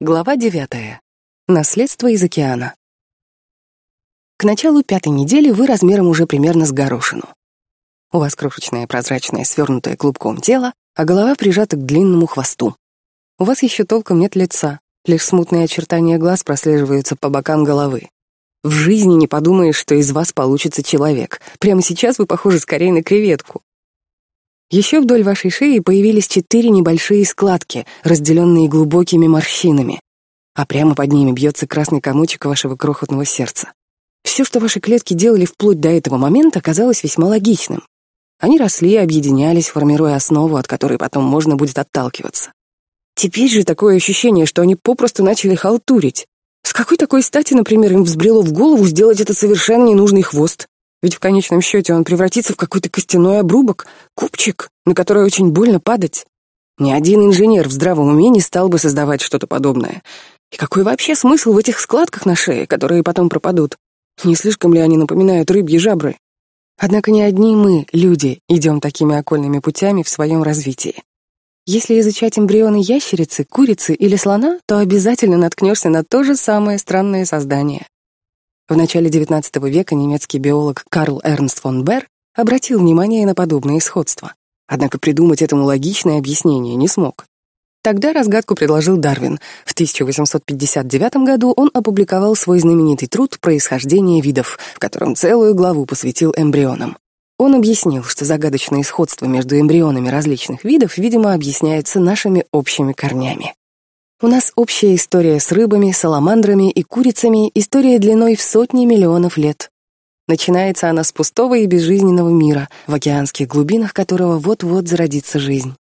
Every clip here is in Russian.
Глава 9. Наследство из океана. К началу пятой недели вы размером уже примерно с горошину. У вас крошечное прозрачное свернутое клубком тело, а голова прижата к длинному хвосту. У вас еще толком нет лица, лишь смутные очертания глаз прослеживаются по бокам головы. В жизни не подумаешь, что из вас получится человек. Прямо сейчас вы похожи скорее на креветку. Еще вдоль вашей шеи появились четыре небольшие складки, разделенные глубокими морщинами, а прямо под ними бьется красный комочек вашего крохотного сердца. Все, что ваши клетки делали вплоть до этого момента, казалось весьма логичным. Они росли объединялись, формируя основу, от которой потом можно будет отталкиваться. Теперь же такое ощущение, что они попросту начали халтурить. С какой такой стати, например, им взбрело в голову сделать этот совершенно ненужный хвост? Ведь в конечном счете он превратится в какой-то костяной обрубок, купчик, на который очень больно падать. Ни один инженер в здравом уме не стал бы создавать что-то подобное. И какой вообще смысл в этих складках на шее, которые потом пропадут? Не слишком ли они напоминают рыбьи жабры? Однако не одни мы, люди, идем такими окольными путями в своем развитии. Если изучать эмбрионы ящерицы, курицы или слона, то обязательно наткнешься на то же самое странное создание. В начале XIX века немецкий биолог Карл Эрнст фон Берр обратил внимание на подобные сходства. Однако придумать этому логичное объяснение не смог. Тогда разгадку предложил Дарвин. В 1859 году он опубликовал свой знаменитый труд «Происхождение видов», в котором целую главу посвятил эмбрионам. Он объяснил, что загадочные сходства между эмбрионами различных видов, видимо, объясняются нашими общими корнями. У нас общая история с рыбами, саламандрами и курицами, история длиной в сотни миллионов лет. Начинается она с пустого и безжизненного мира, в океанских глубинах которого вот-вот зародится жизнь.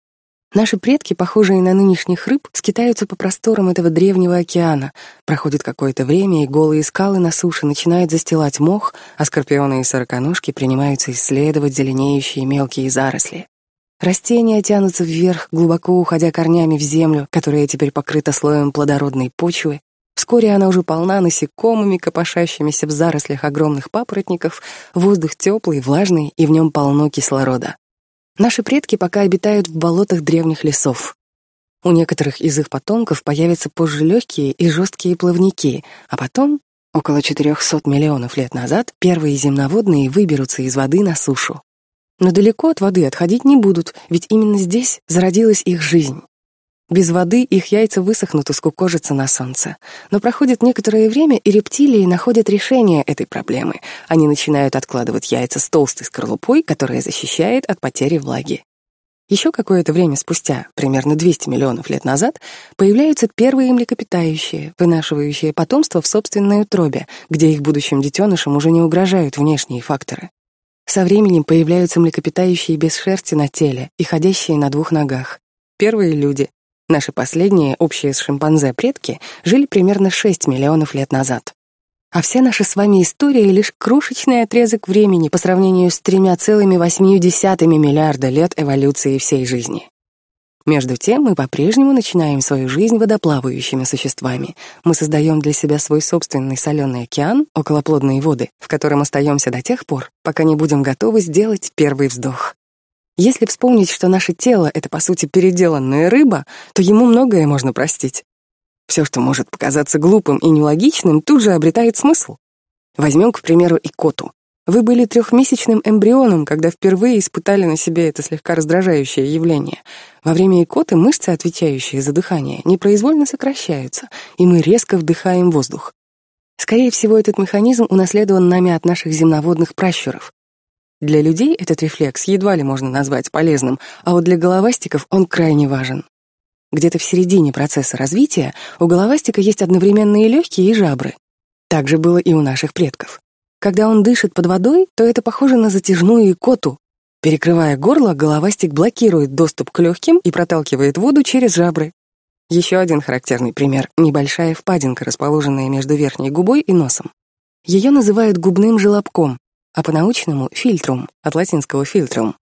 Наши предки, похожие на нынешних рыб, скитаются по просторам этого древнего океана. Проходит какое-то время, и голые скалы на суше начинают застилать мох, а скорпионы и сороконожки принимаются исследовать зеленеющие мелкие заросли. Растения тянутся вверх, глубоко уходя корнями в землю, которая теперь покрыта слоем плодородной почвы. Вскоре она уже полна насекомыми, копошащимися в зарослях огромных папоротников, воздух теплый, влажный, и в нем полно кислорода. Наши предки пока обитают в болотах древних лесов. У некоторых из их потомков появятся позже легкие и жесткие плавники, а потом, около 400 миллионов лет назад, первые земноводные выберутся из воды на сушу. Но далеко от воды отходить не будут, ведь именно здесь зародилась их жизнь. Без воды их яйца высохнут и скукожатся на солнце. Но проходит некоторое время, и рептилии находят решение этой проблемы. Они начинают откладывать яйца с толстой скорлупой, которая защищает от потери влаги. Еще какое-то время спустя, примерно 200 миллионов лет назад, появляются первые млекопитающие, вынашивающие потомство в собственной утробе, где их будущим детенышам уже не угрожают внешние факторы. Со временем появляются млекопитающие без шерсти на теле и ходящие на двух ногах. Первые люди, наши последние, общие с шимпанзе предки, жили примерно 6 миллионов лет назад. А вся наша с вами история — лишь крошечный отрезок времени по сравнению с тремя целыми восьмию десятыми миллиарда лет эволюции всей жизни. Между тем мы по-прежнему начинаем свою жизнь водоплавающими существами. Мы создаем для себя свой собственный соленый океан, околоплодные воды, в котором остаемся до тех пор, пока не будем готовы сделать первый вздох. Если вспомнить, что наше тело — это, по сути, переделанная рыба, то ему многое можно простить. Все, что может показаться глупым и нелогичным, тут же обретает смысл. Возьмем, к примеру, икоту. Вы были трехмесячным эмбрионом, когда впервые испытали на себе это слегка раздражающее явление. Во время икоты мышцы, отвечающие за дыхание, непроизвольно сокращаются, и мы резко вдыхаем воздух. Скорее всего, этот механизм унаследован нами от наших земноводных пращуров. Для людей этот рефлекс едва ли можно назвать полезным, а вот для головастиков он крайне важен. Где-то в середине процесса развития у головастика есть одновременно и легкие, и жабры. Так же было и у наших предков. Когда он дышит под водой, то это похоже на затяжную икоту. Перекрывая горло, головастик блокирует доступ к легким и проталкивает воду через жабры. Еще один характерный пример — небольшая впадинка, расположенная между верхней губой и носом. Ее называют губным желобком, а по-научному — фильтрум, от латинского фильтрум.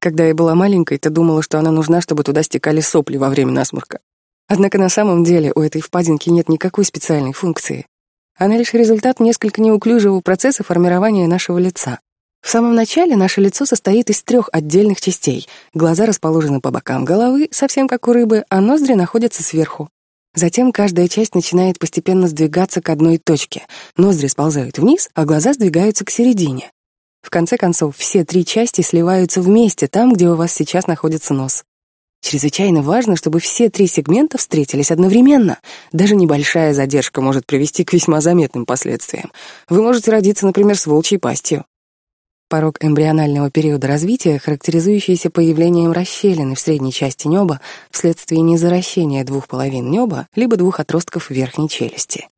Когда я была маленькой, то думала, что она нужна, чтобы туда стекали сопли во время насморка. Однако на самом деле у этой впадинки нет никакой специальной функции. Она лишь результат несколько неуклюжего процесса формирования нашего лица. В самом начале наше лицо состоит из трех отдельных частей. Глаза расположены по бокам головы, совсем как у рыбы, а ноздри находятся сверху. Затем каждая часть начинает постепенно сдвигаться к одной точке. Ноздри сползают вниз, а глаза сдвигаются к середине. В конце концов, все три части сливаются вместе там, где у вас сейчас находится нос. Чрезвычайно важно, чтобы все три сегмента встретились одновременно. Даже небольшая задержка может привести к весьма заметным последствиям. Вы можете родиться, например, с волчьей пастью. Порог эмбрионального периода развития, характеризующийся появлением расщелины в средней части неба вследствие незаращения двух половин неба либо двух отростков верхней челюсти.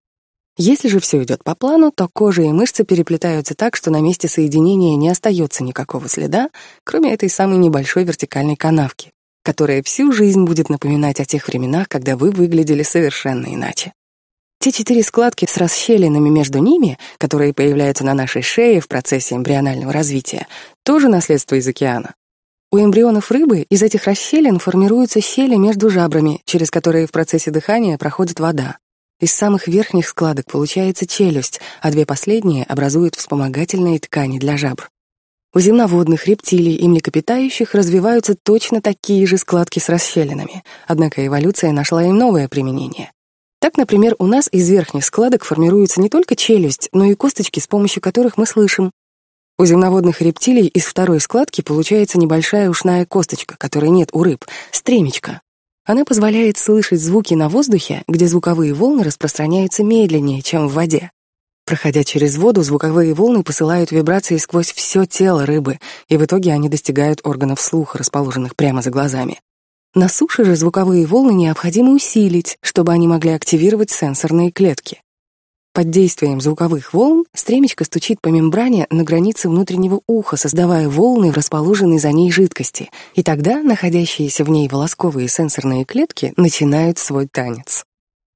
Если же все идет по плану, то кожа и мышцы переплетаются так, что на месте соединения не остается никакого следа, кроме этой самой небольшой вертикальной канавки, которая всю жизнь будет напоминать о тех временах, когда вы выглядели совершенно иначе. Те четыре складки с расщелинами между ними, которые появляются на нашей шее в процессе эмбрионального развития, тоже наследство из океана. У эмбрионов рыбы из этих расщелин формируются щели между жабрами, через которые в процессе дыхания проходит вода. Из самых верхних складок получается челюсть, а две последние образуют вспомогательные ткани для жабр. У земноводных, рептилий и млекопитающих развиваются точно такие же складки с расщелинами, однако эволюция нашла им новое применение. Так, например, у нас из верхних складок формируется не только челюсть, но и косточки, с помощью которых мы слышим. У земноводных рептилий из второй складки получается небольшая ушная косточка, которой нет у рыб, стремечко. Она позволяет слышать звуки на воздухе, где звуковые волны распространяются медленнее, чем в воде. Проходя через воду, звуковые волны посылают вибрации сквозь все тело рыбы, и в итоге они достигают органов слуха, расположенных прямо за глазами. На суше же звуковые волны необходимо усилить, чтобы они могли активировать сенсорные клетки. Под действием звуковых волн стремечко стучит по мембране на границе внутреннего уха, создавая волны в расположенной за ней жидкости, и тогда находящиеся в ней волосковые сенсорные клетки начинают свой танец.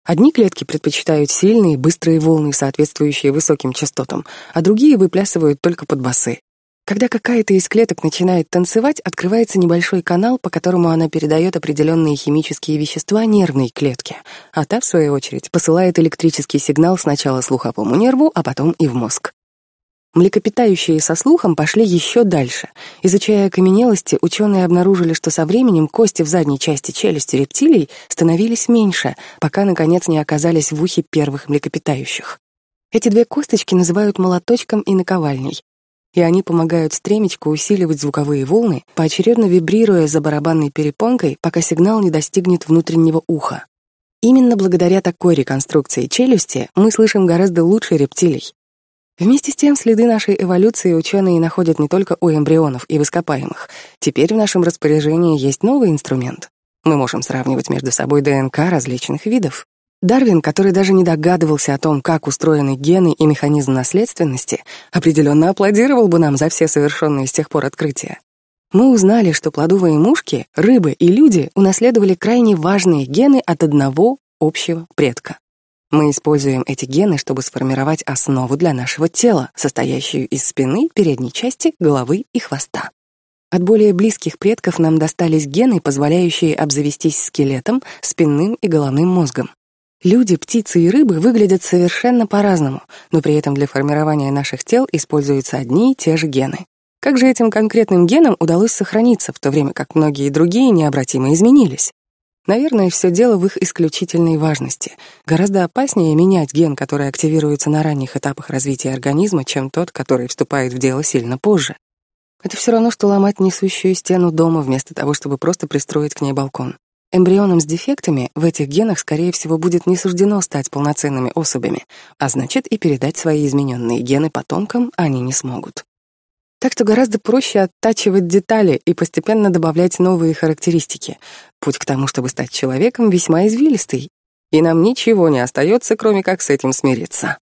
Одни клетки предпочитают сильные, быстрые волны, соответствующие высоким частотам, а другие выплясывают только под басы. Когда какая-то из клеток начинает танцевать, открывается небольшой канал, по которому она передает определенные химические вещества нервной клетке, а та, в свою очередь, посылает электрический сигнал сначала слуховому нерву, а потом и в мозг. Млекопитающие со слухом пошли еще дальше. Изучая окаменелости, ученые обнаружили, что со временем кости в задней части челюсти рептилий становились меньше, пока, наконец, не оказались в ухе первых млекопитающих. Эти две косточки называют молоточком и наковальней и они помогают стремечку усиливать звуковые волны, поочередно вибрируя за барабанной перепонкой, пока сигнал не достигнет внутреннего уха. Именно благодаря такой реконструкции челюсти мы слышим гораздо лучше рептилий. Вместе с тем следы нашей эволюции ученые находят не только у эмбрионов и в ископаемых. Теперь в нашем распоряжении есть новый инструмент. Мы можем сравнивать между собой ДНК различных видов. Дарвин, который даже не догадывался о том, как устроены гены и механизм наследственности, определенно аплодировал бы нам за все совершенные с тех пор открытия. Мы узнали, что плодовые мушки, рыбы и люди унаследовали крайне важные гены от одного общего предка. Мы используем эти гены, чтобы сформировать основу для нашего тела, состоящую из спины, передней части, головы и хвоста. От более близких предков нам достались гены, позволяющие обзавестись скелетом, спинным и головным мозгом. Люди, птицы и рыбы выглядят совершенно по-разному, но при этом для формирования наших тел используются одни и те же гены. Как же этим конкретным генам удалось сохраниться, в то время как многие другие необратимо изменились? Наверное, все дело в их исключительной важности. Гораздо опаснее менять ген, который активируется на ранних этапах развития организма, чем тот, который вступает в дело сильно позже. Это все равно, что ломать несущую стену дома вместо того, чтобы просто пристроить к ней балкон. Эмбрионам с дефектами в этих генах, скорее всего, будет не суждено стать полноценными особями, а значит и передать свои измененные гены потомкам они не смогут. Так что гораздо проще оттачивать детали и постепенно добавлять новые характеристики. Путь к тому, чтобы стать человеком, весьма извилистый, и нам ничего не остается, кроме как с этим смириться.